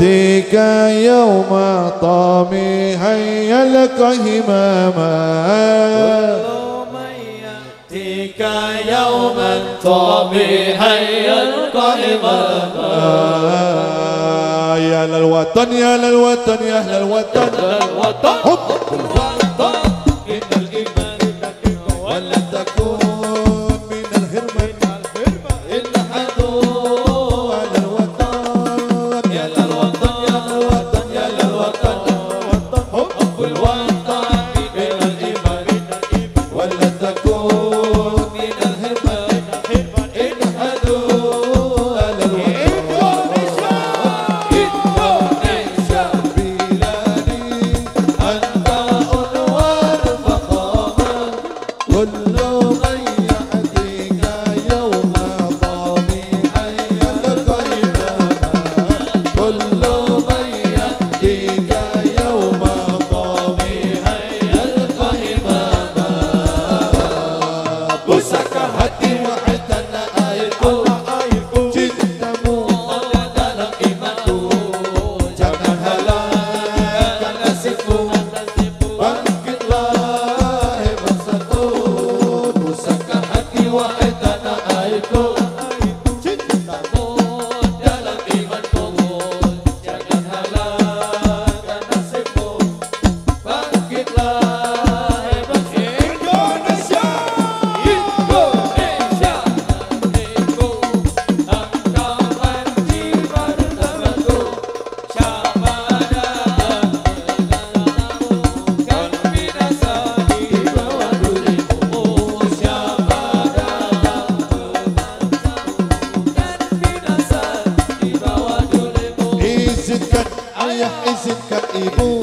يأتيك يوم طامي هيا لك هماما. يأتيك يوم طامي هيا لك هماما. يا للوطن يا للوطن يا للوطن. يا للوطن. people